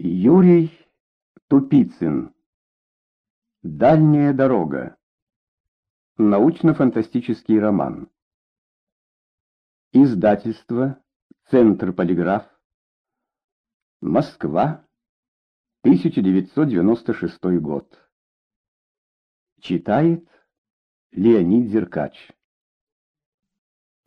Юрий Тупицын. Дальняя дорога. Научно-фантастический роман. Издательство Центр полиграф. Москва. 1996 год. Читает Леонид Зеркач.